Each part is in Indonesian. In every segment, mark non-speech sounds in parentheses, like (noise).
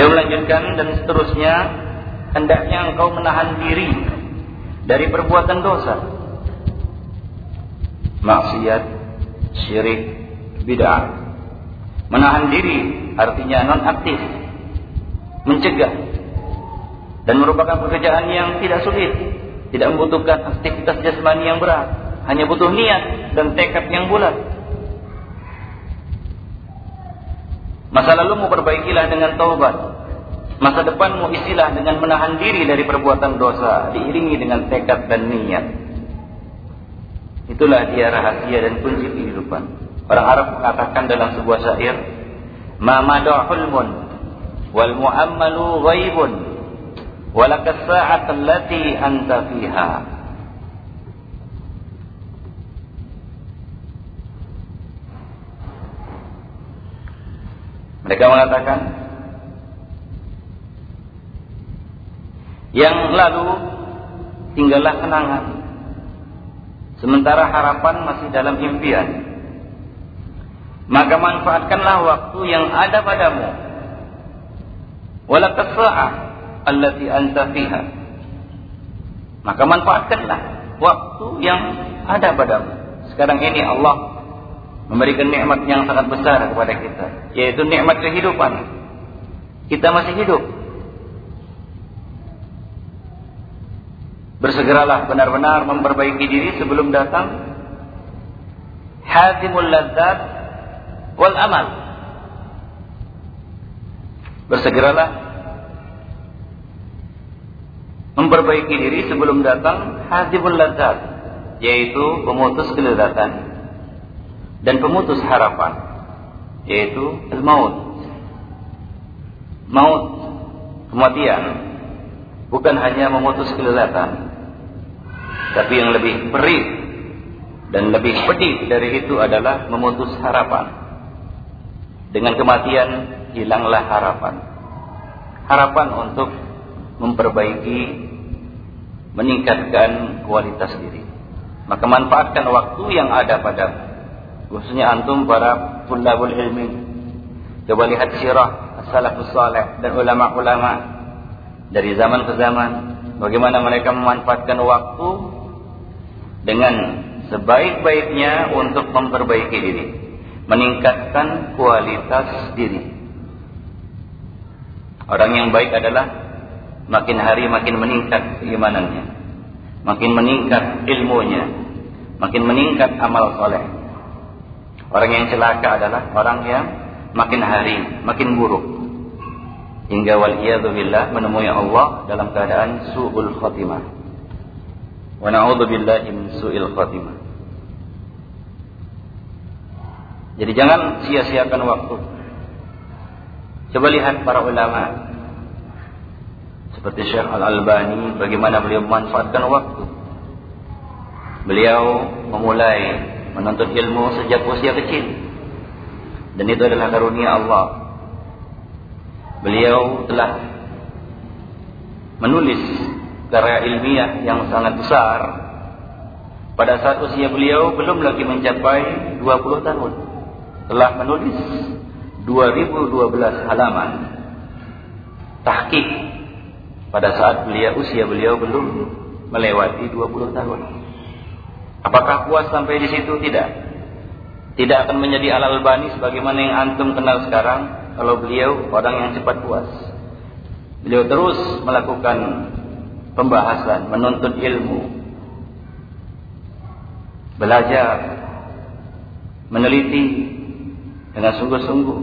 Dia melanjutkan dan seterusnya hendaknya engkau menahan diri dari perbuatan dosa. Maksiat, syirik, bid'ah. Menahan diri artinya non aktif. Mencegah. Dan merupakan pekerjaan yang tidak sulit. Tidak membutuhkan aktivitas jasmani yang berat. Hanya butuh niat dan tekad yang bulat. Masa lalu mau perbaikilah dengan taubat. Masa depan mau isilah dengan menahan diri dari perbuatan dosa. Diiringi dengan tekad dan niat. Itulah dia rahasia dan kunci kehidupan. Orang Arab mengatakan dalam sebuah syair, "Ma hulmun wal mu'ammalu ghaibun walaka sa'at allati anta fiha." Mereka mengatakan yang lalu tinggallah kenangan sementara harapan masih dalam impian. Maka manfaatkanlah waktu yang ada padamu. Wala kasa'ah allati anta fiha. Maka manfaatkanlah waktu yang ada padamu. Sekarang ini Allah memberikan nikmat yang sangat besar kepada kita yaitu nikmat kehidupan. Kita masih hidup. Bersegeralah benar-benar memperbaiki diri sebelum datang. Hadimul ladzat wal amal. Bersegeralah memperbaiki diri sebelum datang. Hadibul ladzat, yaitu pemutus kelezatan dan pemutus harapan, yaitu al-maut. Maut, kematian, bukan hanya memutus kelezatan, tapi yang lebih perih dan lebih pedih dari itu adalah memutus harapan. Dengan kematian hilanglah harapan. Harapan untuk memperbaiki, meningkatkan kualitas diri. Maka manfaatkan waktu yang ada pada khususnya antum para tulabul ilmi. Coba lihat sirah as-salafus salih dan ulama-ulama dari zaman ke zaman bagaimana mereka memanfaatkan waktu dengan sebaik-baiknya untuk memperbaiki diri meningkatkan kualitas diri. Orang yang baik adalah makin hari makin meningkat keimanannya, makin meningkat ilmunya, makin meningkat amal soleh. Orang yang celaka adalah orang yang makin hari makin buruk. Hingga wal billah menemui Allah dalam keadaan su'ul khatimah. Wa na'udzu billahi min su'il khatimah. Jadi jangan sia-siakan waktu. Coba lihat para ulama. Seperti Syekh Al-Albani, bagaimana beliau memanfaatkan waktu. Beliau memulai menuntut ilmu sejak usia kecil. Dan itu adalah karunia Allah. Beliau telah menulis karya ilmiah yang sangat besar pada saat usia beliau belum lagi mencapai 20 tahun telah menulis 2012 halaman tahqiq pada saat beliau usia beliau belum melewati 20 tahun. Apakah puas sampai di situ? Tidak. Tidak akan menjadi al-albani sebagaimana yang antum kenal sekarang kalau beliau orang yang cepat puas. Beliau terus melakukan pembahasan, menuntut ilmu, belajar, meneliti, dengan sungguh-sungguh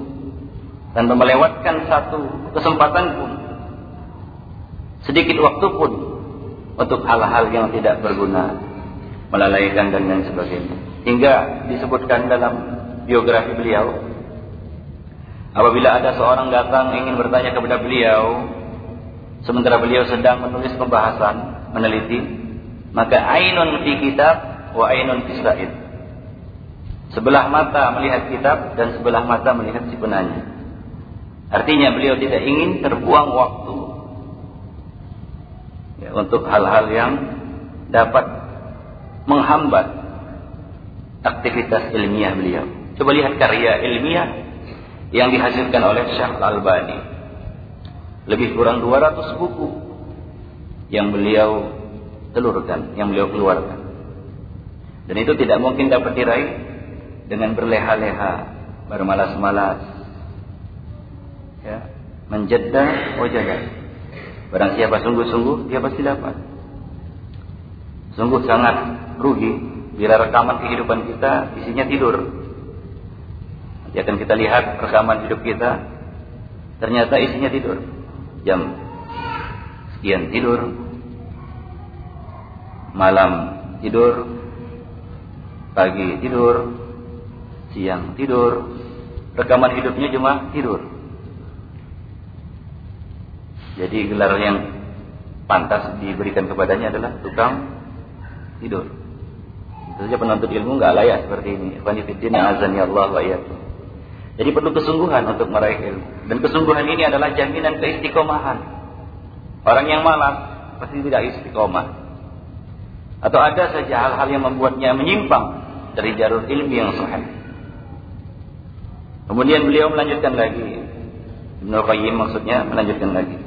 dan melewatkan satu kesempatan pun sedikit waktu pun untuk hal-hal yang tidak berguna melalaikan dan lain sebagainya hingga disebutkan dalam biografi beliau apabila ada seorang datang ingin bertanya kepada beliau sementara beliau sedang menulis pembahasan meneliti maka ainun fi kitab wa ainun fi sa'id Sebelah mata melihat kitab dan sebelah mata melihat si penanya. Artinya beliau tidak ingin terbuang waktu ya, untuk hal-hal yang dapat menghambat aktivitas ilmiah beliau. Coba lihat karya ilmiah yang dihasilkan oleh Syekh Al-Albani. lebih kurang 200 buku yang beliau telurkan, yang beliau keluarkan. Dan itu tidak mungkin dapat diraih dengan berleha-leha, bermalas-malas. Ya, menjeda wajahnya. Barang siapa sungguh-sungguh, dia pasti dapat. Sungguh sangat rugi bila rekaman kehidupan kita isinya tidur. Nanti akan kita lihat rekaman hidup kita, ternyata isinya tidur. Jam sekian tidur, malam tidur, pagi tidur, siang tidur, rekaman hidupnya cuma tidur. Jadi gelar yang pantas diberikan kepadanya adalah tukang tidur. Itu saja penuntut ilmu nggak layak seperti ini. Ikhwanifiddin azani Allah wa Jadi perlu kesungguhan untuk meraih ilmu. Dan kesungguhan ini adalah jaminan keistiqomahan. Orang yang malas pasti tidak istiqomah. Atau ada saja hal-hal yang membuatnya menyimpang dari jalur ilmu yang sahih. Kemudian beliau melanjutkan lagi. Ibnu Qayyim maksudnya melanjutkan lagi.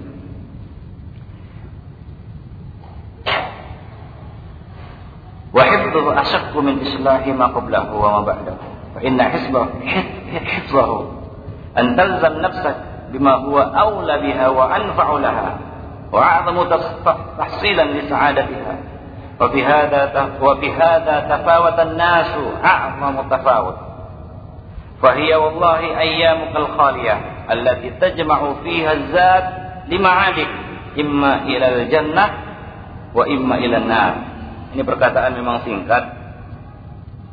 ذكره أشق من إصلاح ما قبله وما بعده. فإن حفظه, حفظه. أن تلزم نفسك بما هو أولى بها وأنفع لها وأعظم تحصيلا لسعادتها. وبهذا وبهذا تفاوت الناس أعظم تفاوت. فهي والله أيامك الخالية التي تجمع فيها الذات لمعادك إما إلى الجنة وإما إلى النار. Ini perkataan memang singkat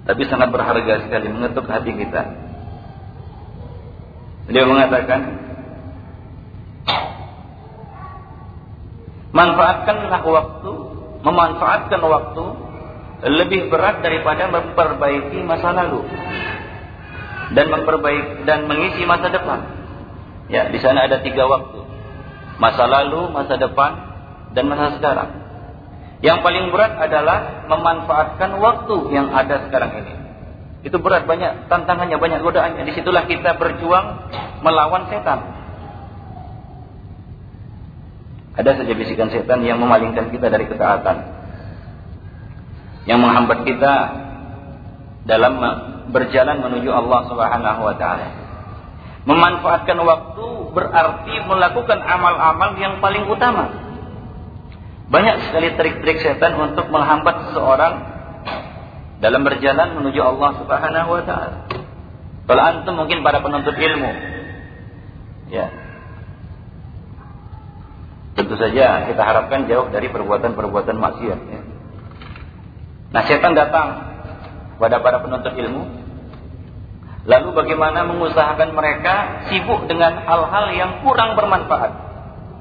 tapi sangat berharga sekali mengetuk hati kita beliau mengatakan manfaatkanlah waktu memanfaatkan waktu lebih berat daripada memperbaiki masa lalu dan memperbaiki dan mengisi masa depan. Ya, di sana ada tiga waktu. Masa lalu, masa depan, dan masa sekarang. Yang paling berat adalah memanfaatkan waktu yang ada sekarang ini. Itu berat banyak tantangannya, banyak godaannya. Di situlah kita berjuang melawan setan. Ada saja bisikan setan yang memalingkan kita dari ketaatan. Yang menghambat kita dalam berjalan menuju Allah Subhanahu wa taala. Memanfaatkan waktu berarti melakukan amal-amal yang paling utama. Banyak sekali trik-trik setan untuk menghambat seseorang dalam berjalan menuju Allah Subhanahu wa taala. Kalau antum mungkin para penuntut ilmu. Ya, Tentu saja kita harapkan jauh dari perbuatan-perbuatan maksiat. Ya. Nah setan datang kepada para penuntut ilmu. Lalu bagaimana mengusahakan mereka sibuk dengan hal-hal yang kurang bermanfaat.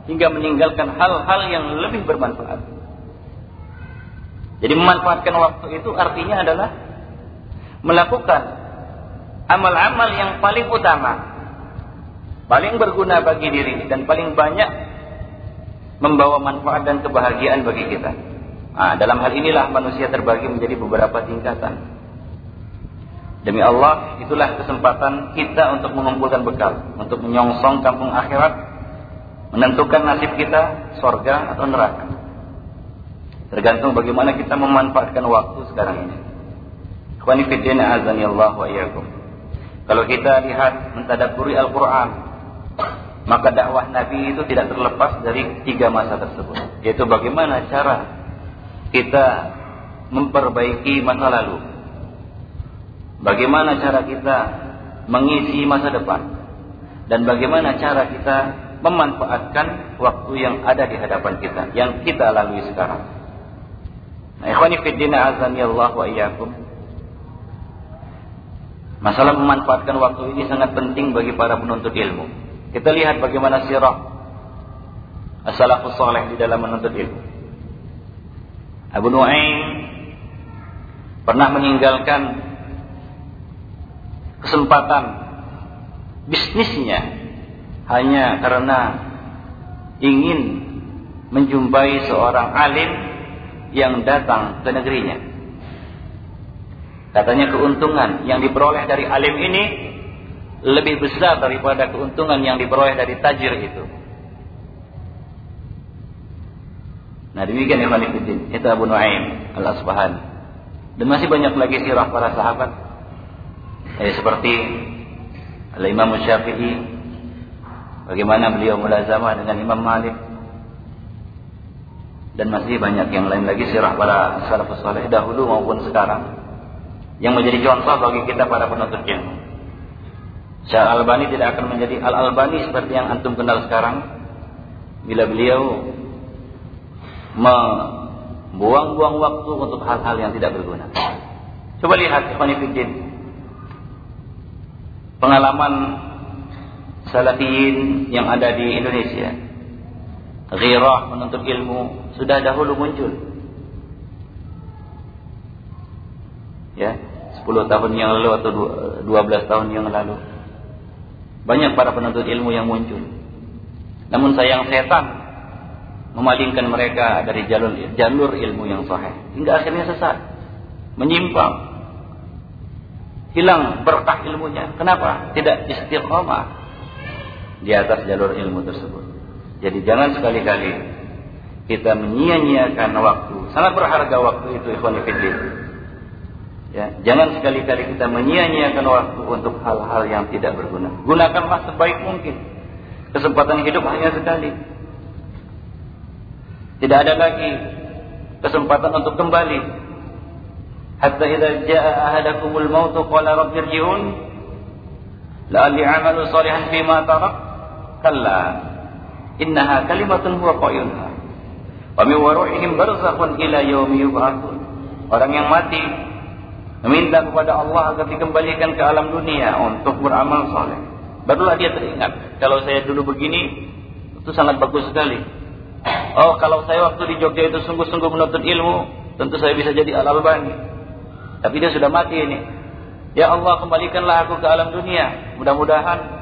Hingga meninggalkan hal-hal yang lebih bermanfaat. Jadi memanfaatkan waktu itu artinya adalah melakukan amal-amal yang paling utama. Paling berguna bagi diri dan paling banyak membawa manfaat dan kebahagiaan bagi kita. Nah, dalam hal inilah manusia terbagi menjadi beberapa tingkatan. Demi Allah, itulah kesempatan kita untuk mengumpulkan bekal, untuk menyongsong kampung akhirat, menentukan nasib kita, sorga atau neraka. Tergantung bagaimana kita memanfaatkan waktu sekarang ini. Khwanifidin azani Allah wa iyyakum. Kalau kita lihat mentadaburi Al-Quran, maka dakwah Nabi itu tidak terlepas dari tiga masa tersebut. Yaitu bagaimana cara kita memperbaiki masa lalu. Bagaimana cara kita mengisi masa depan. Dan bagaimana cara kita memanfaatkan waktu yang ada di hadapan kita. Yang kita lalui sekarang. Nah, ikhwani fiddina azani Allah wa iyyakum. Masalah memanfaatkan waktu ini sangat penting bagi para penuntut ilmu. Kita lihat bagaimana sirah as-salafus salih di dalam menuntut ilmu. Abu Nu'aim pernah meninggalkan kesempatan bisnisnya hanya karena ingin menjumpai seorang alim yang datang ke negerinya. Katanya keuntungan yang diperoleh dari alim ini lebih besar daripada keuntungan yang diperoleh dari tajir itu. Nah demikian Ibn Fiddin. Itu Abu Nuaim Al-Asbahani. Dan masih banyak lagi sirah para sahabat. Eh, seperti Al-Imam Syafi'i. Bagaimana beliau mulazamah dengan Imam Malik. Dan masih banyak yang lain lagi sirah para salafus saleh dahulu maupun sekarang. Yang menjadi contoh bagi kita para penuntut ilmu. Syekh Al-Albani tidak akan menjadi Al-Albani seperti yang antum kenal sekarang. Bila beliau membuang-buang waktu untuk hal-hal yang tidak berguna. Coba lihat Ikhwanifiddin. Pengalaman salafiyin yang ada di Indonesia. Ghirah menuntut ilmu sudah dahulu muncul. Ya, 10 tahun yang lalu atau 12 tahun yang lalu. Banyak para penuntut ilmu yang muncul. Namun sayang setan memalingkan mereka dari jalur jalur ilmu yang sahih hingga akhirnya sesat menyimpang hilang berkah ilmunya kenapa tidak istiqomah di atas jalur ilmu tersebut. Jadi jangan sekali-kali kita menyia-nyiakan waktu sangat berharga waktu itu ikhwan fillah. Ya jangan sekali-kali kita menyia-nyiakan waktu untuk hal-hal yang tidak berguna. Gunakanlah sebaik mungkin. Kesempatan hidup hanya sekali. Tidak ada lagi kesempatan untuk kembali. Hatta idza jaa ahadakumul maut qala rabbi irji'un la'alli 'amalu salihan fima tarak. Kalla. Innaha kalimatun huwa qailha. Wa min wara'ihim barzakhun ila yaumi yub'atsun. Orang yang mati meminta kepada Allah agar dikembalikan ke alam dunia untuk beramal saleh. Barulah dia teringat, kalau saya dulu begini itu sangat bagus sekali. Oh, kalau saya waktu di Jogja itu sungguh-sungguh menuntut ilmu, tentu saya bisa jadi Al-Albani. Tapi dia sudah mati ini. Ya Allah, kembalikanlah aku ke alam dunia. Mudah-mudahan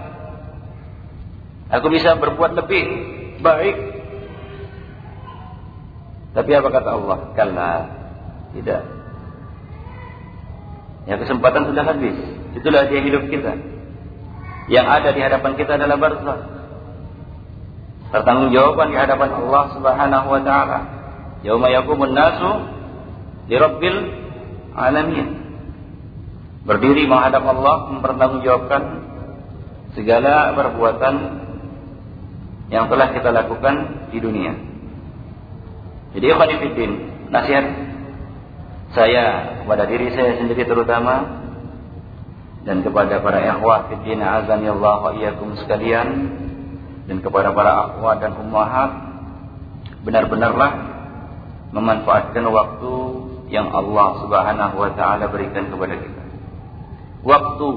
aku bisa berbuat lebih baik. Tapi apa kata Allah? Kalla. Tidak. Ya kesempatan sudah habis. Itulah dia hidup kita. Yang ada di hadapan kita adalah barzakh pertanggungjawaban di hadapan Allah Subhanahu wa taala. Yauma yaqumun nasu li alamin. Berdiri menghadap Allah mempertanggungjawabkan segala perbuatan yang telah kita lakukan di dunia. Jadi ikhwanifiddin, nasihat saya kepada diri saya sendiri terutama dan kepada para ikhwah fiddin azani Allah wa iyyakum sekalian dan kepada para akhwat dan ummahat benar-benarlah memanfaatkan waktu yang Allah Subhanahu wa taala berikan kepada kita. Waktu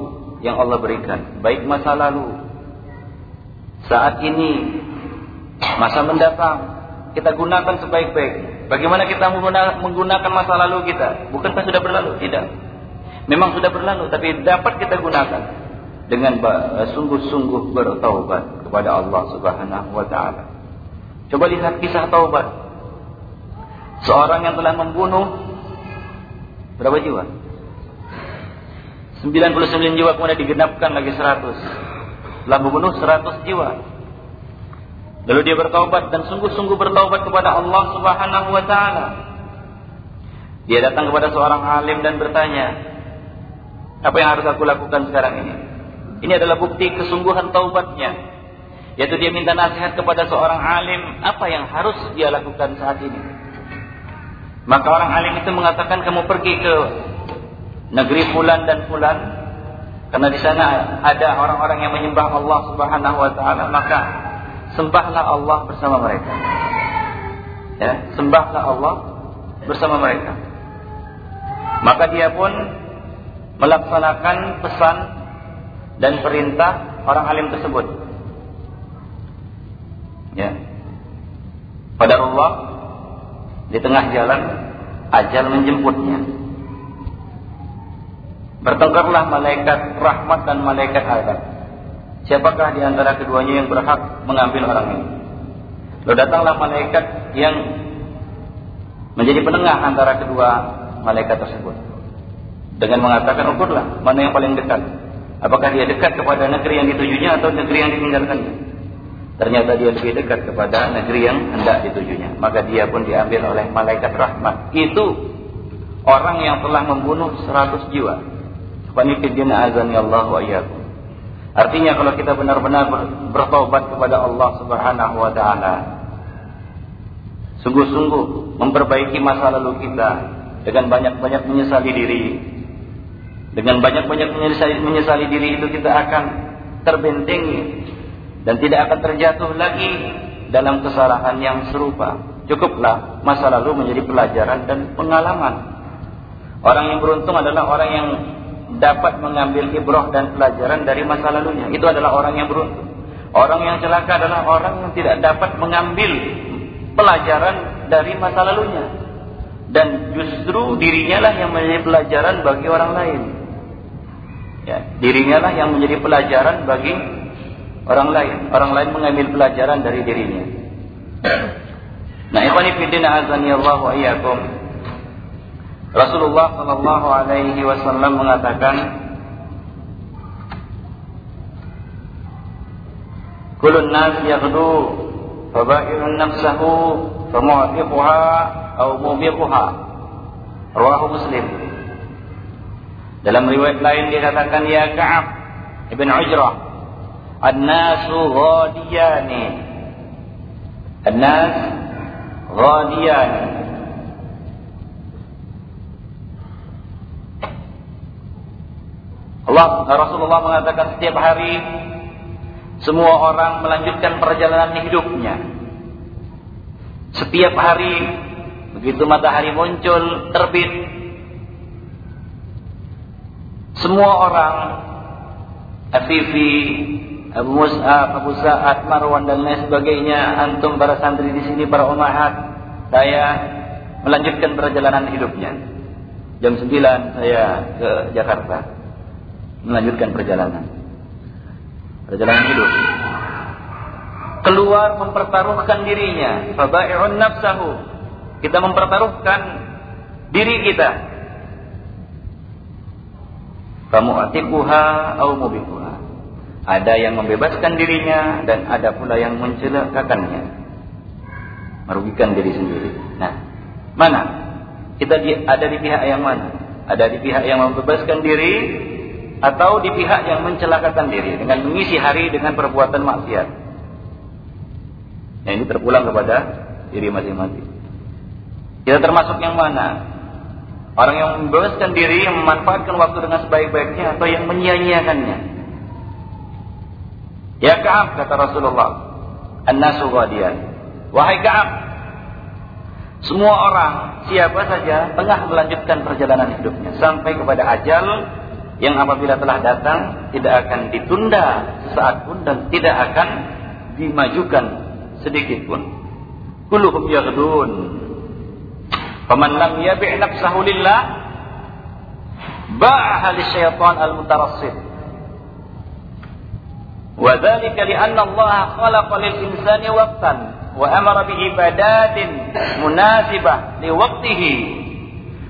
yang Allah berikan, baik masa lalu, saat ini, masa mendatang, kita gunakan sebaik-baik. Bagaimana kita menggunakan masa lalu kita? Bukankah sudah berlalu? Tidak. Memang sudah berlalu, tapi dapat kita gunakan dengan sungguh-sungguh bertaubat kepada Allah Subhanahu wa taala. Coba lihat kisah taubat. Seorang yang telah membunuh berapa jiwa? 99 jiwa kemudian digenapkan lagi 100. Telah membunuh 100 jiwa. Lalu dia bertaubat dan sungguh-sungguh bertaubat kepada Allah Subhanahu wa taala. Dia datang kepada seorang alim dan bertanya, "Apa yang harus aku lakukan sekarang ini?" Ini adalah bukti kesungguhan taubatnya. Yaitu dia minta nasihat kepada seorang alim apa yang harus dia lakukan saat ini. Maka orang alim itu mengatakan kamu pergi ke negeri fulan dan fulan karena di sana ada orang-orang yang menyembah Allah Subhanahu wa taala maka sembahlah Allah bersama mereka. Ya, sembahlah Allah bersama mereka. Maka dia pun melaksanakan pesan dan perintah orang alim tersebut. Ya. Pada Allah di tengah jalan ajal menjemputnya. Bertengkarlah malaikat rahmat dan malaikat azab. Siapakah di antara keduanya yang berhak mengambil orang ini? Lalu datanglah malaikat yang menjadi penengah antara kedua malaikat tersebut. Dengan mengatakan ukurlah mana yang paling dekat. Apakah dia dekat kepada negeri yang ditujunya atau negeri yang ditinggalkannya? Ternyata dia lebih dekat kepada negeri yang hendak ditujunya. Maka dia pun diambil oleh malaikat rahmat. Itu orang yang telah membunuh 100 jiwa. Azani Allah wa iyyakum. Artinya kalau kita benar-benar bertobat kepada Allah Subhanahu wa taala, sungguh-sungguh memperbaiki masa lalu kita dengan banyak-banyak menyesali diri. Dengan banyak-banyak menyesali, menyesali diri itu kita akan terbentengi dan tidak akan terjatuh lagi dalam kesalahan yang serupa. Cukuplah masa lalu menjadi pelajaran dan pengalaman. Orang yang beruntung adalah orang yang dapat mengambil ibrah dan pelajaran dari masa lalunya. Itu adalah orang yang beruntung. Orang yang celaka adalah orang yang tidak dapat mengambil pelajaran dari masa lalunya. Dan justru dirinya lah yang menjadi pelajaran bagi orang lain. Ya, dirinya lah yang menjadi pelajaran bagi orang lain. Orang lain mengambil pelajaran dari dirinya. (clears throat) Nah, ikhwani fillah azani Allah wa iyyakum. Rasulullah sallallahu alaihi wasallam mengatakan Kulun nas yaghdu fabairun nafsahu famu'tiquha aw mubiquha. Rawahu Muslim. Dalam riwayat lain dikatakan ya Ka'ab Ibn Ujrah An-nasu ghadiyani An-nas ghadiyani Allah Rasulullah mengatakan setiap hari semua orang melanjutkan perjalanan hidupnya. Setiap hari begitu matahari muncul terbit semua orang Afifi, Abu Mus'ab, Abu Sa'ad, Marwan dan lain sebagainya, antum para santri di sini, para umahat, saya melanjutkan perjalanan hidupnya. Jam 9 saya ke Jakarta melanjutkan perjalanan. Perjalanan hidup. Keluar mempertaruhkan dirinya. Fabai'un nafsahu. Kita mempertaruhkan diri kita. Kamu atiquha au mubikuha. Ada yang membebaskan dirinya dan ada pula yang mencelakakannya. Merugikan diri sendiri. Nah, mana? Kita ada di pihak yang mana? Ada di pihak yang membebaskan diri atau di pihak yang mencelakakan diri dengan mengisi hari dengan perbuatan maksiat. Yang ini terpulang kepada diri masing-masing. Kita termasuk yang mana? Orang yang membebaskan diri, yang memanfaatkan waktu dengan sebaik-baiknya atau yang menyia-nyiakannya. Ya Ka'ab kata Rasulullah, An-nasu ghadiyan. Wahai Ka'ab, semua orang, siapa saja tengah melanjutkan perjalanan hidupnya sampai kepada ajal yang apabila telah datang tidak akan ditunda sesaat pun dan tidak akan dimajukan sedikit pun. Kulluhum yaghdun. Faman lam yabi' nafsahu lillah ba'aha lisyaitan al-mutarassid. Wa dzalika li'anna Allah khalaqa lil insani waqtan wa amara bi ibadatin munasibah li waqtihi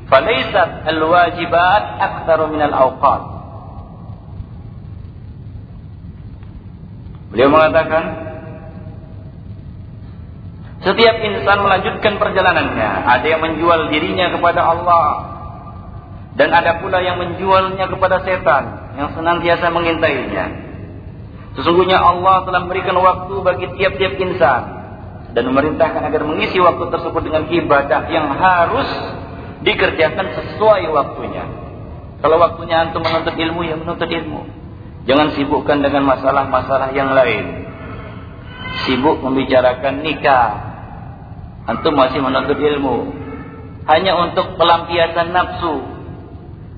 Falaisat al-wajibat aktsaru min al-awqat. Beliau mengatakan setiap insan melanjutkan perjalanannya, ada yang menjual dirinya kepada Allah dan ada pula yang menjualnya kepada setan yang senantiasa mengintainya. Sesungguhnya Allah telah memberikan waktu bagi tiap-tiap insan dan memerintahkan agar mengisi waktu tersebut dengan ibadah yang harus dikerjakan sesuai waktunya. Kalau waktunya antum menuntut ilmu, ya menuntut ilmu. Jangan sibukkan dengan masalah-masalah yang lain. Sibuk membicarakan nikah. Antum masih menuntut ilmu. Hanya untuk pelampiasan nafsu.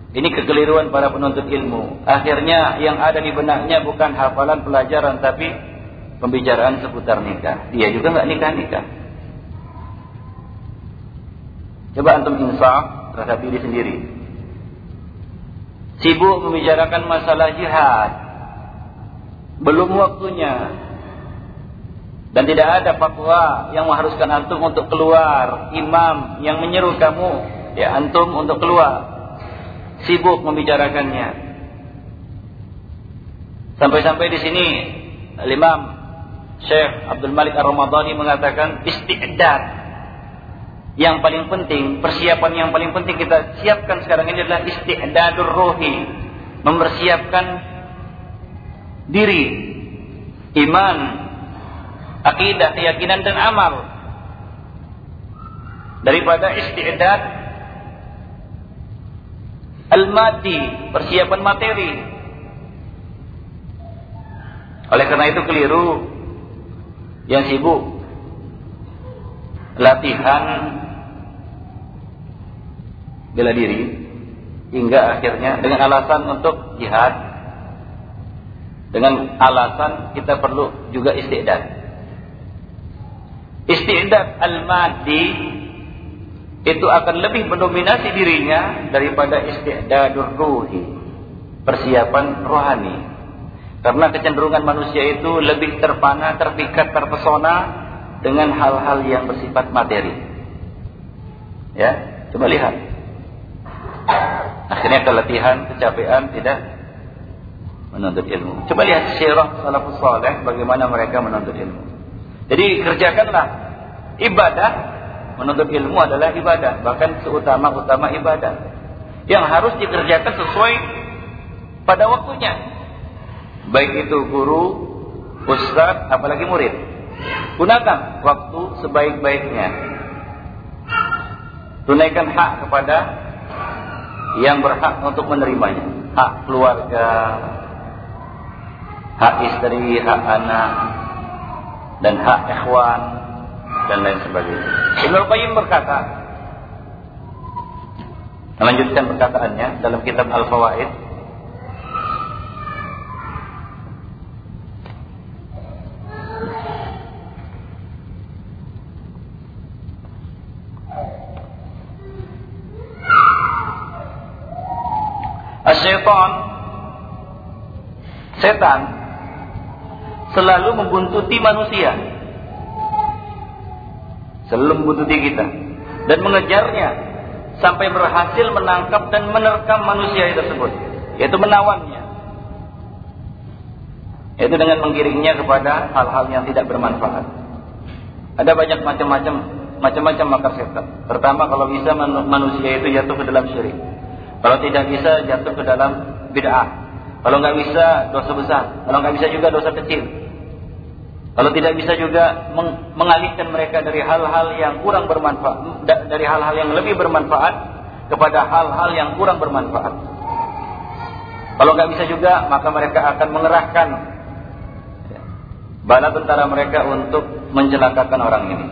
Ini kekeliruan para penuntut ilmu. Akhirnya yang ada di benaknya bukan hafalan pelajaran, tapi pembicaraan seputar nikah. Dia juga nggak nikah-nikah. Coba antum insaf terhadap diri sendiri. Sibuk membicarakan masalah jihad. Belum waktunya. Dan tidak ada fatwa yang mengharuskan antum untuk keluar. Imam yang menyeru kamu. Ya antum untuk keluar. Sibuk membicarakannya. Sampai-sampai di sini Imam Syekh Abdul Malik Ar-Ramadhani mengatakan isti'dad yang paling penting, persiapan yang paling penting kita siapkan sekarang ini adalah isti'dadur ruhi, mempersiapkan diri, iman, akidah, keyakinan dan amal. Daripada isti'dad al-madi, persiapan materi. Oleh karena itu keliru yang sibuk latihan bela diri hingga akhirnya dengan alasan untuk jihad dengan alasan kita perlu juga istidad istidad al-madi itu akan lebih mendominasi dirinya daripada istidadur ruhi persiapan rohani karena kecenderungan manusia itu lebih terpana, terpikat, terpesona dengan hal-hal yang bersifat materi. Ya, coba lihat. Akhirnya keletihan, kecapean tidak menuntut ilmu. Coba lihat syirah salafus saleh bagaimana mereka menuntut ilmu. Jadi kerjakanlah ibadah menuntut ilmu adalah ibadah, bahkan seutama-utama ibadah yang harus dikerjakan sesuai pada waktunya baik itu guru, ustaz, apalagi murid. Gunakan waktu sebaik-baiknya. Tunaikan hak kepada yang berhak untuk menerimanya. Hak keluarga, hak istri, hak anak, dan hak ikhwan, dan lain sebagainya. Ibnu Qayyim berkata, melanjutkan perkataannya dalam kitab Al-Fawaid, setan selalu membuntuti manusia. Selalu membuntuti kita dan mengejarnya sampai berhasil menangkap dan menerkam manusia tersebut, yaitu menawannya. Yaitu dengan menggiringnya kepada hal-hal yang tidak bermanfaat. Ada banyak macam-macam macam-macam makar setan. Pertama kalau bisa manusia itu jatuh ke dalam syirik. Kalau tidak bisa jatuh ke dalam bid'ah. Kalau nggak bisa dosa besar. Kalau nggak bisa juga dosa kecil. Kalau tidak bisa juga meng mengalihkan mereka dari hal-hal yang kurang bermanfaat, dari hal-hal yang lebih bermanfaat kepada hal-hal yang kurang bermanfaat. Kalau nggak bisa juga, maka mereka akan mengerahkan bala tentara mereka untuk mencelakakan orang ini.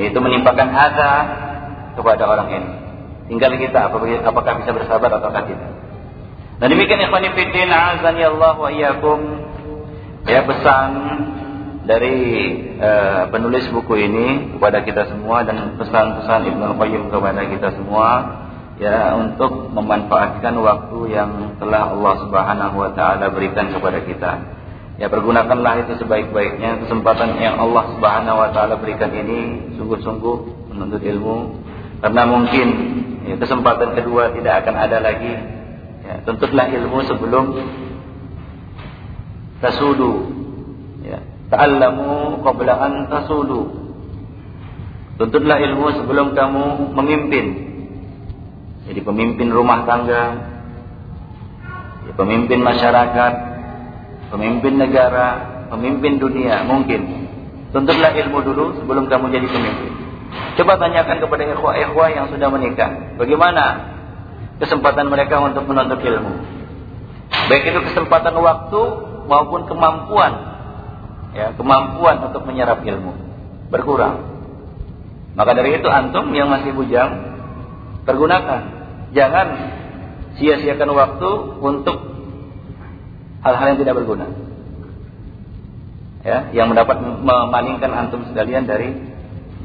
Yaitu menimpakan azab kepada orang ini. Tinggal kita apakah bisa bersabar ataukah tidak. Dan demikian ikhwan fillah azani Allah wa iyyakum ya pesan dari uh, penulis buku ini kepada kita semua dan pesan-pesan Ibnu Qayyim kepada kita semua ya untuk memanfaatkan waktu yang telah Allah Subhanahu wa taala berikan kepada kita. Ya pergunakanlah itu sebaik-baiknya kesempatan yang Allah Subhanahu wa taala berikan ini sungguh-sungguh menuntut ilmu karena mungkin ya, kesempatan kedua tidak akan ada lagi. Ya, tuntutlah ilmu sebelum tasudu. Ya, ta'allamu qabla an tasudu. Tuntutlah ilmu sebelum kamu memimpin. Jadi pemimpin rumah tangga, pemimpin masyarakat, pemimpin negara, pemimpin dunia mungkin. Tuntutlah ilmu dulu sebelum kamu jadi pemimpin. Coba tanyakan kepada ikhwah-ikhwah yang sudah menikah. Bagaimana kesempatan mereka untuk menuntut ilmu. Baik itu kesempatan waktu maupun kemampuan. Ya, kemampuan untuk menyerap ilmu. Berkurang. Maka dari itu antum yang masih bujang, pergunakan. Jangan sia-siakan waktu untuk hal-hal yang tidak berguna. Ya, yang mendapat memalingkan antum sekalian dari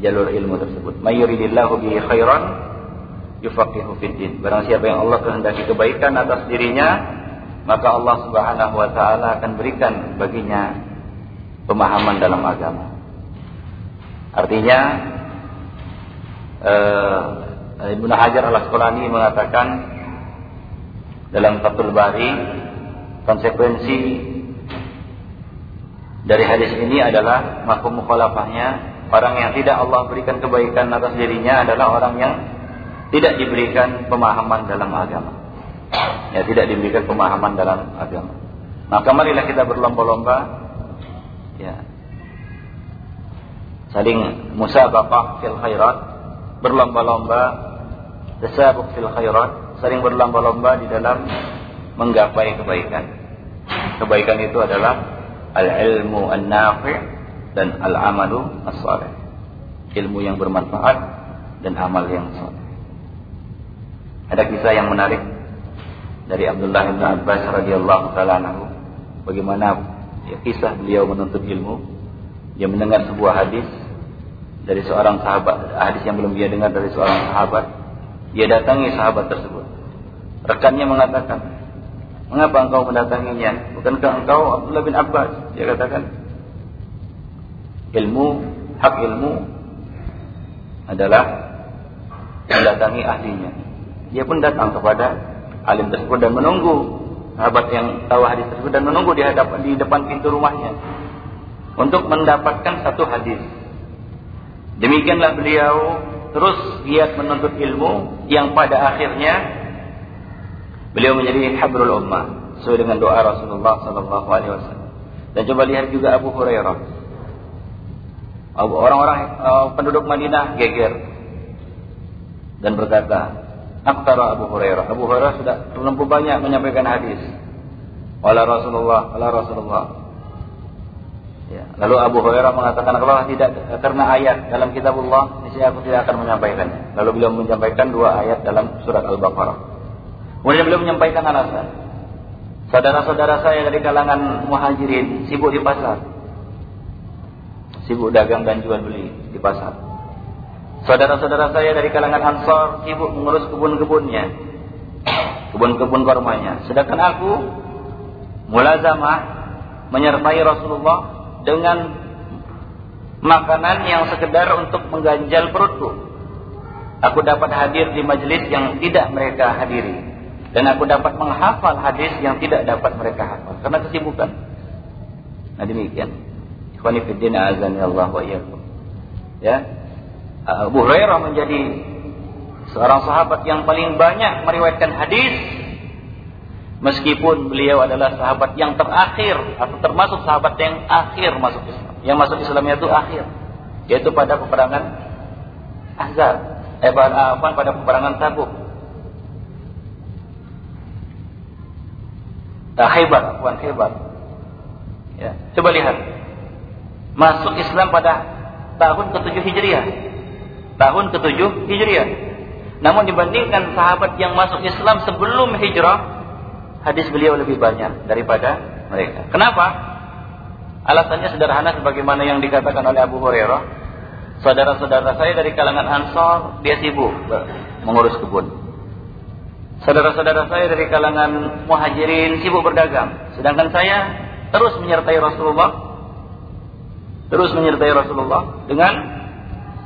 jalur ilmu tersebut. Mayuridillahu bi khairan yufaqihu fid din. Barang siapa yang Allah kehendaki kebaikan atas dirinya, maka Allah Subhanahu wa taala akan berikan baginya pemahaman dalam agama. Artinya uh, Ibnu Hajar Al-Asqalani mengatakan dalam Fathul Bari konsekuensi dari hadis ini adalah mafhum mukhalafahnya orang yang tidak Allah berikan kebaikan atas dirinya adalah orang yang tidak diberikan pemahaman dalam agama. Ya, tidak diberikan pemahaman dalam agama. Maka marilah kita berlomba-lomba ya. Saling musabaqah fil khairat, berlomba-lomba tasabuq fil khairat, saling berlomba-lomba di dalam menggapai kebaikan. Kebaikan itu adalah al-ilmu an-nafi' dan al-amalu as-salih. Ilmu yang bermanfaat dan amal yang saleh. Ada kisah yang menarik dari Abdullah bin Abbas radhiyallahu taala anhu bagaimana ya, kisah beliau menuntut ilmu dia mendengar sebuah hadis dari seorang sahabat hadis yang belum dia dengar dari seorang sahabat dia datangi sahabat tersebut rekannya mengatakan Mengapa engkau mendatanginya? Bukankah engkau Abdullah bin Abbas? Dia katakan, ilmu, hak ilmu adalah mendatangi ahlinya. Dia pun datang kepada alim tersebut dan menunggu sahabat yang tahu hadis tersebut dan menunggu di hadapan di depan pintu rumahnya untuk mendapatkan satu hadis. Demikianlah beliau terus giat menuntut ilmu yang pada akhirnya Beliau menjadi habrul ummah sesuai dengan doa Rasulullah sallallahu alaihi wasallam. Dan coba lihat juga Abu Hurairah. Orang-orang uh, penduduk Madinah geger dan berkata, "Aktara Abu Hurairah." Abu Hurairah sudah terlalu banyak menyampaikan hadis. Wala Rasulullah, wala Rasulullah. Ya. Lalu Abu Hurairah mengatakan kalau tidak karena ayat dalam kitabullah, niscaya aku tidak akan menyampaikannya. Lalu beliau menyampaikan dua ayat dalam surat Al-Baqarah. Kemudian beliau menyampaikan alasan. Saudara-saudara saya dari kalangan muhajirin sibuk di pasar. Sibuk dagang dan jual beli di pasar. Saudara-saudara saya dari kalangan ansor sibuk mengurus kebun-kebunnya. Kebun-kebun kormanya. Sedangkan aku mulazamah menyertai Rasulullah dengan makanan yang sekedar untuk mengganjal perutku. Aku dapat hadir di majelis yang tidak mereka hadiri. Dan aku dapat menghafal hadis yang tidak dapat mereka hafal. Karena kesibukan. Nah demikian. Ikhwani fiddin azani Allah wa. Ya. Abu Hurairah menjadi seorang sahabat yang paling banyak meriwayatkan hadis meskipun beliau adalah sahabat yang terakhir atau termasuk sahabat yang akhir masuk Islam. Yang masuk Islamnya itu akhir, yaitu pada peperangan Ahzab, eh pada peperangan Tabuk. Nah, hebat, bukan hebat. Ya, coba lihat. Masuk Islam pada tahun ke-7 Hijriah. Tahun ke-7 Hijriah. Namun dibandingkan sahabat yang masuk Islam sebelum hijrah, hadis beliau lebih banyak daripada mereka. Kenapa? Alasannya sederhana sebagaimana yang dikatakan oleh Abu Hurairah. Saudara-saudara saya dari kalangan Ansar, dia sibuk mengurus kebun. Saudara-saudara saya dari kalangan muhajirin sibuk berdagang. Sedangkan saya terus menyertai Rasulullah. Terus menyertai Rasulullah dengan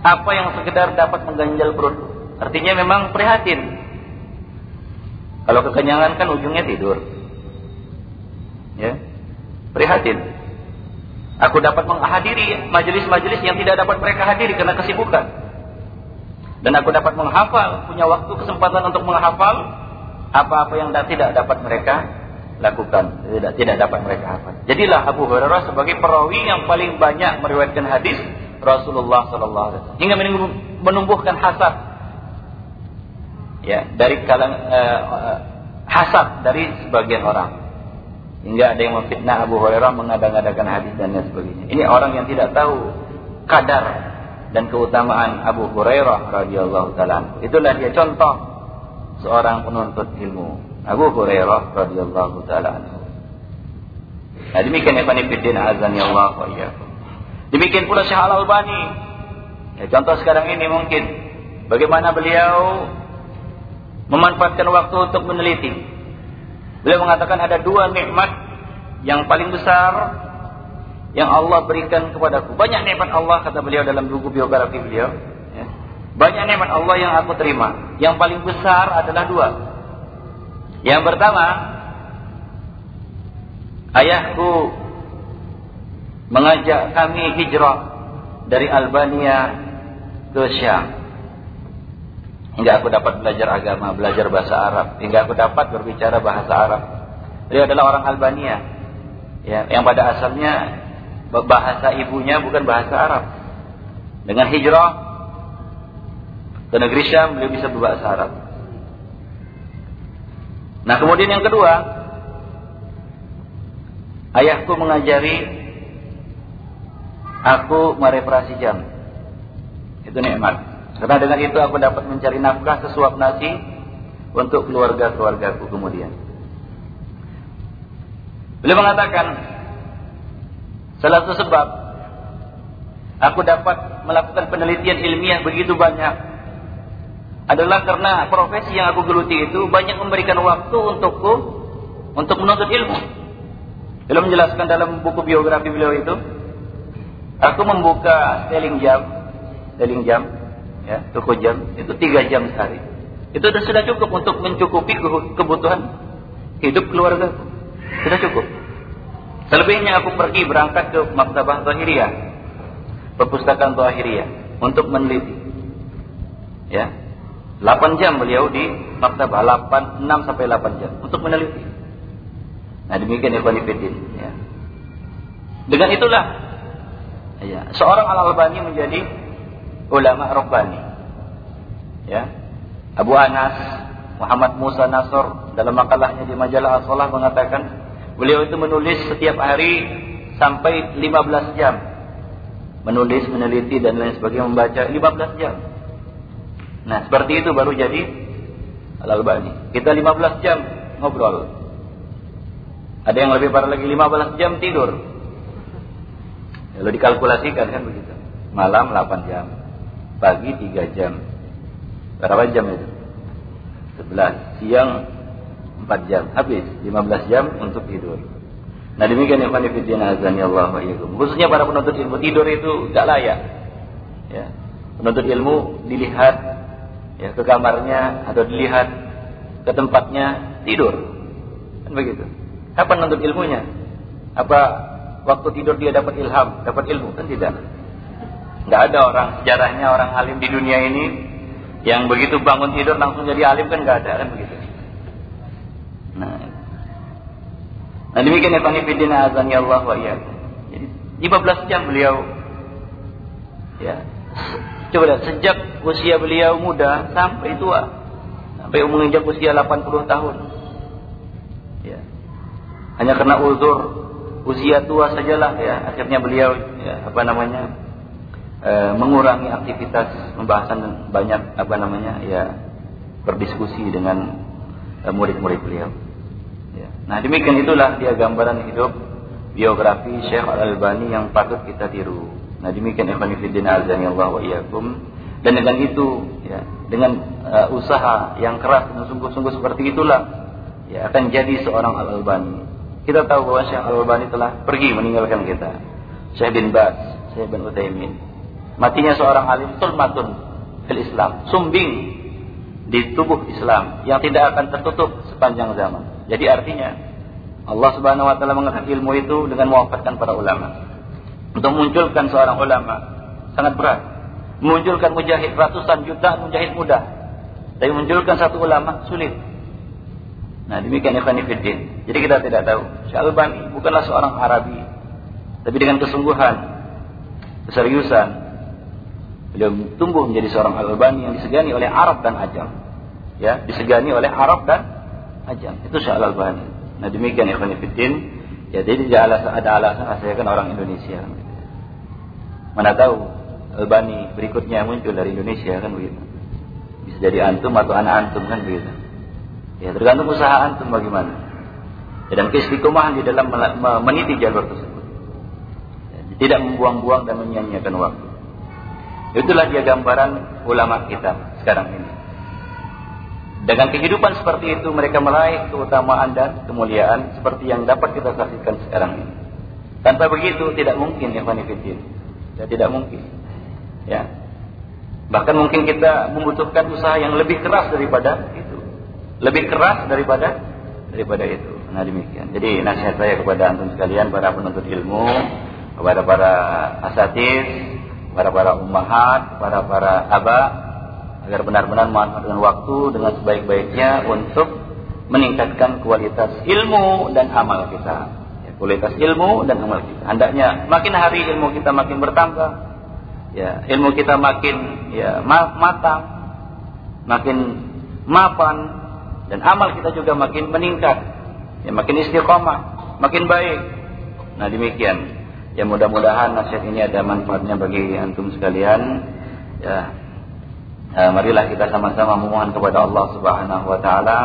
apa yang sekedar dapat mengganjal perut. Artinya memang prihatin. Kalau kekenyangan kan ujungnya tidur. Ya. Prihatin. Aku dapat menghadiri majelis-majelis yang tidak dapat mereka hadiri karena kesibukan. Dan aku dapat menghafal, punya waktu kesempatan untuk menghafal apa-apa yang tidak dapat mereka lakukan, tidak tidak dapat mereka hafal. Jadilah Abu Hurairah sebagai perawi yang paling banyak meriwayatkan hadis Rasulullah sallallahu alaihi wasallam hingga menumbuhkan hasad ya dari kalang uh, hasad dari sebagian orang hingga ada yang memfitnah Abu Hurairah mengadang-adakan hadis dan lain sebagainya. Ini orang yang tidak tahu kadar dan keutamaan Abu Hurairah radhiyallahu taala. Itulah dia contoh seorang penuntut ilmu Abu Hurairah radhiyallahu taala anhu. Nah, demikian ya azan ya Allah wa iyyakum. Demikian pula Syekh Al-Albani. Ya, contoh sekarang ini mungkin bagaimana beliau memanfaatkan waktu untuk meneliti. Beliau mengatakan ada dua nikmat yang paling besar yang Allah berikan kepadaku. Banyak nikmat Allah kata beliau dalam buku biografi beliau. Banyak nikmat Allah yang aku terima. Yang paling besar adalah dua. Yang pertama, ayahku mengajak kami hijrah dari Albania ke Syam. Hingga aku dapat belajar agama, belajar bahasa Arab. Hingga aku dapat berbicara bahasa Arab. Dia adalah orang Albania. Ya, yang pada asalnya bahasa ibunya bukan bahasa Arab. Dengan hijrah ke negeri Syam, beliau bisa berbahasa Arab. Nah kemudian yang kedua, ayahku mengajari aku mereparasi jam. Itu nikmat. Karena dengan itu aku dapat mencari nafkah sesuap nasi untuk keluarga-keluargaku kemudian. Beliau mengatakan, salah satu sebab aku dapat melakukan penelitian ilmiah begitu banyak adalah karena profesi yang aku geluti itu banyak memberikan waktu untukku untuk menuntut ilmu. Beliau menjelaskan dalam buku biografi beliau itu, aku membuka selling jam, selling jam, ya, toko jam itu tiga jam sehari. Itu sudah cukup untuk mencukupi kebutuhan hidup keluarga. Sudah cukup. Selebihnya aku pergi berangkat ke Maktabah Zahiriyah, perpustakaan Zahiriyah untuk meneliti. Ya, 8 jam beliau di maktabah 8 6 sampai 8 jam untuk meneliti. Nah, demikian Ibnu Fiddin ya. Dengan itulah ya, seorang Al-Albani menjadi ulama rabbani. Ya. Abu Anas Muhammad Musa Nasr dalam makalahnya di majalah As-Salah mengatakan beliau itu menulis setiap hari sampai 15 jam. Menulis, meneliti dan lain sebagainya membaca 15 jam. Nah, seperti itu baru jadi Al-Albani. Kita 15 jam ngobrol. Ada yang lebih parah lagi 15 jam tidur. Lalu dikalkulasikan kan begitu. Malam 8 jam. Pagi 3 jam. Berapa jam itu? 11. Siang 4 jam. Habis 15 jam untuk tidur. Nah demikian yang fanifidina azani Allah wa Khususnya para penuntut ilmu tidur itu gak layak. Ya. Penuntut ilmu dilihat ya ke kamarnya atau dilihat ke tempatnya tidur. Kan begitu. Apa nuntut ilmunya? Apa waktu tidur dia dapat ilham, dapat ilmu? Kan tidak. Enggak ada orang sejarahnya orang alim di dunia ini yang begitu bangun tidur langsung jadi alim kan enggak ada kan begitu. Nah, nah demikian ya Fanifidina azani Allah wa iyyakum. Jadi 15 jam beliau ya Coba lihat, sejak usia beliau muda sampai tua. Sampai menginjak usia 80 tahun. Ya. Hanya karena uzur usia tua sajalah ya akhirnya beliau ya, apa namanya e, mengurangi aktivitas pembahasan banyak apa namanya ya berdiskusi dengan eh, murid-murid e, beliau. Ya. Nah demikian itulah dia gambaran hidup biografi Syekh Al Albani yang patut kita tiru. Nah demikian ikhwan fillah azani Allah wa iyyakum. Dan dengan itu ya, dengan uh, usaha yang keras dan sungguh-sungguh seperti itulah ya akan jadi seorang Al-Albani. Kita tahu bahwa Syekh Al-Albani telah pergi meninggalkan kita. Syekh bin Baz, Syekh bin Utsaimin. Matinya seorang alim tulmatun fil Islam, sumbing di tubuh Islam yang tidak akan tertutup sepanjang zaman. Jadi artinya Allah Subhanahu wa taala mengangkat ilmu itu dengan mewafatkan para ulama. Untuk munculkan seorang ulama sangat berat. Munculkan mujahid ratusan juta mujahid mudah. Tapi munculkan satu ulama sulit. Nah demikian Ikhwan Fiddin. Jadi kita tidak tahu. Syalbani bukanlah seorang Arabi. Tapi dengan kesungguhan, keseriusan, beliau tumbuh menjadi seorang Al-Albani yang disegani oleh Arab dan Ajam. Ya, disegani oleh Arab dan Ajam. Itu Syekh Al-Albani. Nah demikian Ikhwan Fiddin. Ya jadi tidak ada alasan asalkan orang Indonesia. Mana tahu Albani berikutnya muncul dari Indonesia kan begitu. Bisa jadi antum atau anak antum kan begitu. Ya tergantung usaha antum bagaimana. Ya, dan keistiqomahan di dalam meniti jalur tersebut. Ya, tidak membuang-buang dan menyia-nyiakan waktu. Itulah dia gambaran ulama kita sekarang ini. Dengan kehidupan seperti itu mereka meraih keutamaan dan kemuliaan seperti yang dapat kita saksikan sekarang ini. Tanpa begitu tidak mungkin ya Fanifidin. Ya tidak mungkin. Ya. Bahkan mungkin kita membutuhkan usaha yang lebih keras daripada. Lebih keras daripada daripada itu. Nah demikian. Jadi nasihat saya kepada antum sekalian para penuntut ilmu kepada para asatis, kepada para ummahat, kepada para abah agar benar-benar memanfaatkan waktu dengan sebaik-baiknya untuk meningkatkan kualitas ilmu dan amal kita. Ya, kualitas ilmu dan amal kita. Hendaknya makin hari ilmu kita makin bertambah, ya ilmu kita makin ya matang, makin mapan dan amal kita juga makin meningkat, ya makin istiqomah, makin baik. Nah demikian. Ya mudah-mudahan nasihat ini ada manfaatnya bagi antum sekalian. Ya, ya marilah kita sama-sama memohon kepada Allah Subhanahu Wa Taala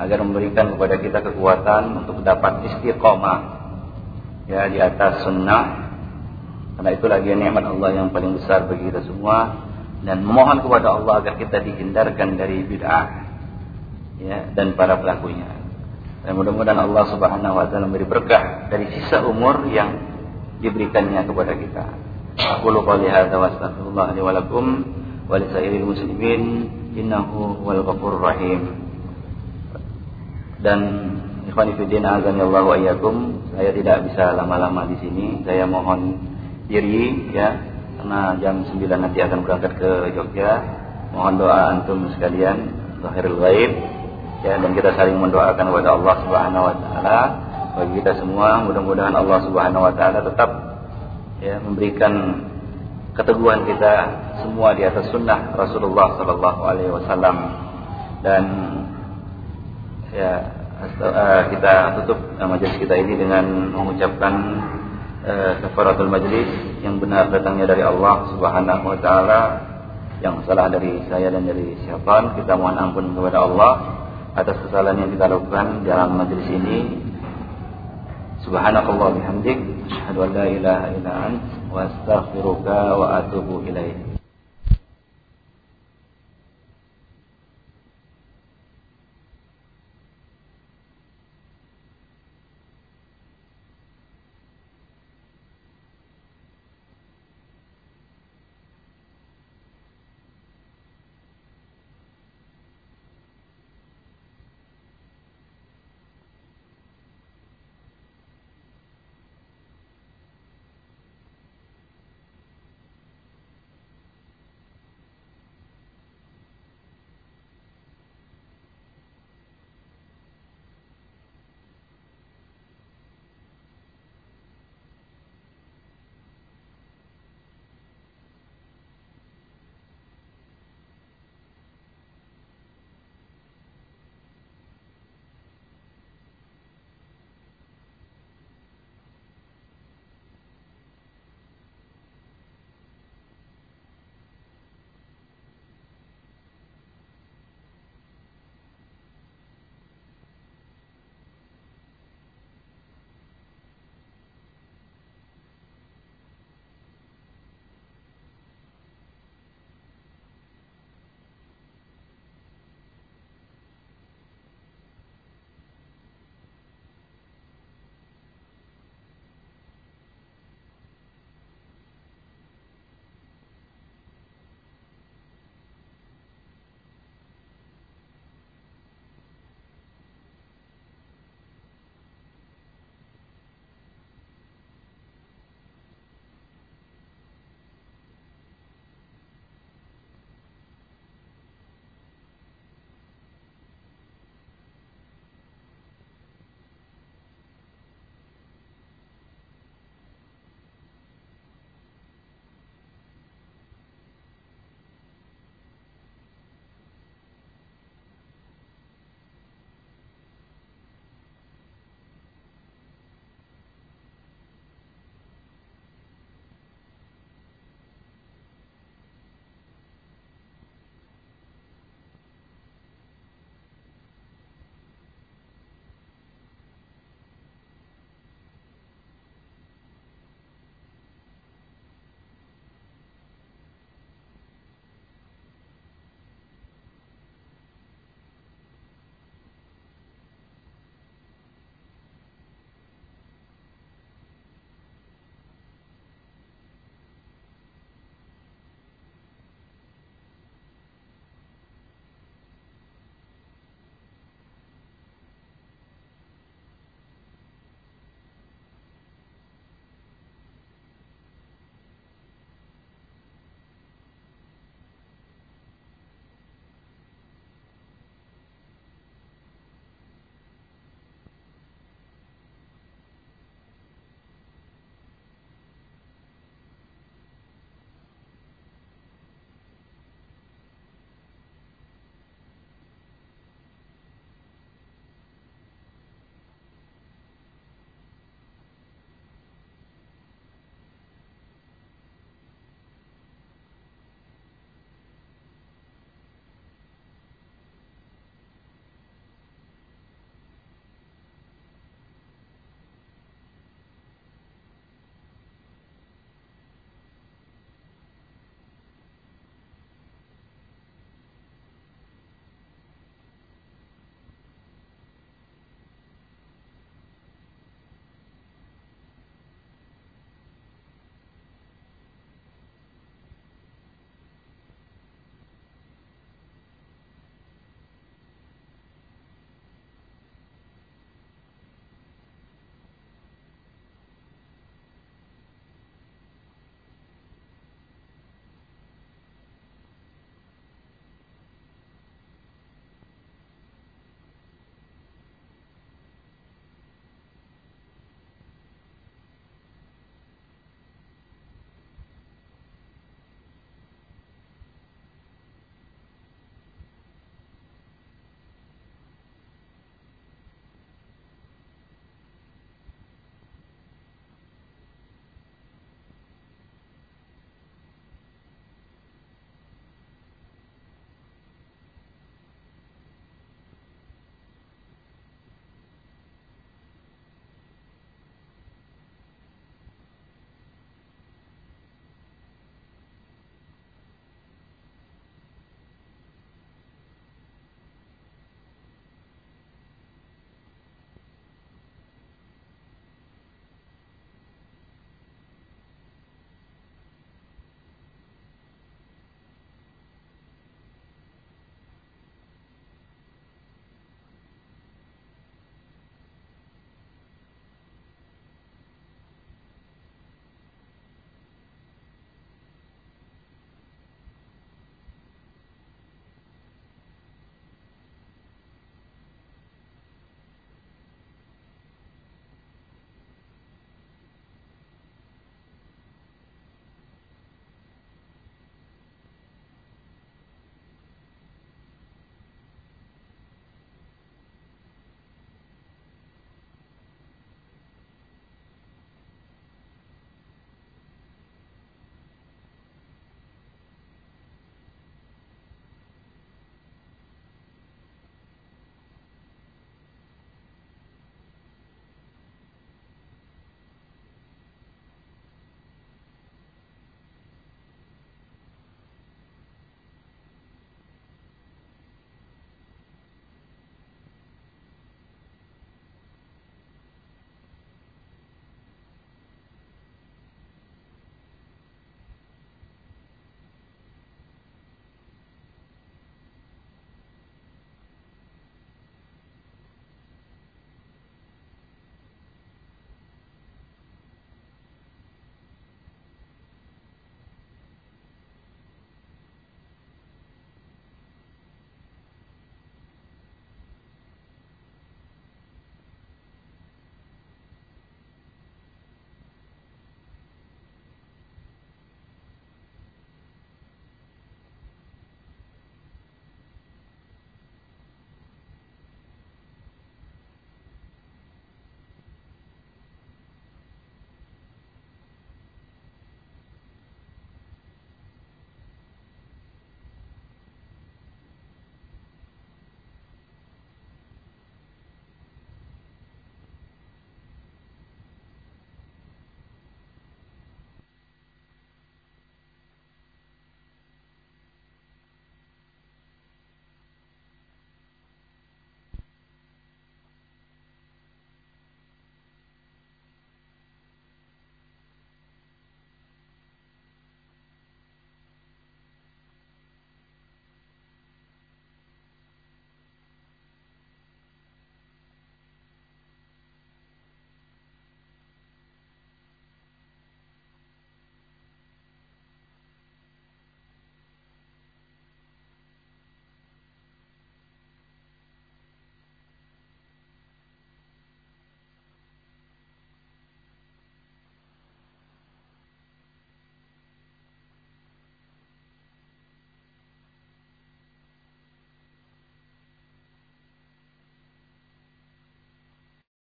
agar memberikan kepada kita kekuatan untuk dapat istiqomah ya di atas sunnah karena itu lagi nikmat Allah yang paling besar bagi kita semua dan memohon kepada Allah agar kita dihindarkan dari bid'ah ya dan para pelakunya. Dan mudah-mudahan Allah Subhanahu wa taala memberi berkah dari sisa umur yang diberikannya kepada kita. Aku lupa lihat wa astaghfirullah li wa lakum wa muslimin. Innahu wal ghafurur rahim. Dan ikhwan fillah Allah wa iyyakum. Saya tidak bisa lama-lama di sini. Saya mohon diri ya karena jam 9 nanti akan berangkat ke Jogja. Mohon doa antum sekalian zahirul ghaib ya dan kita saling mendoakan kepada Allah Subhanahu wa taala. Bagi kita semua mudah-mudahan Allah Subhanahu wa taala tetap ya memberikan keteguhan kita semua di atas sunnah Rasulullah sallallahu alaihi wasallam. Dan ya uh, kita tutup majelis kita ini dengan mengucapkan uh, kafaratul majlis yang benar datangnya dari Allah Subhanahu wa taala yang salah dari saya dan dari siapa kita mohon ampun kepada Allah atas kesalahan yang kita lakukan dalam majelis ini. Subhanakallah bihamdik asyhadu an la ilaha ant wa astaghfiruka wa atubu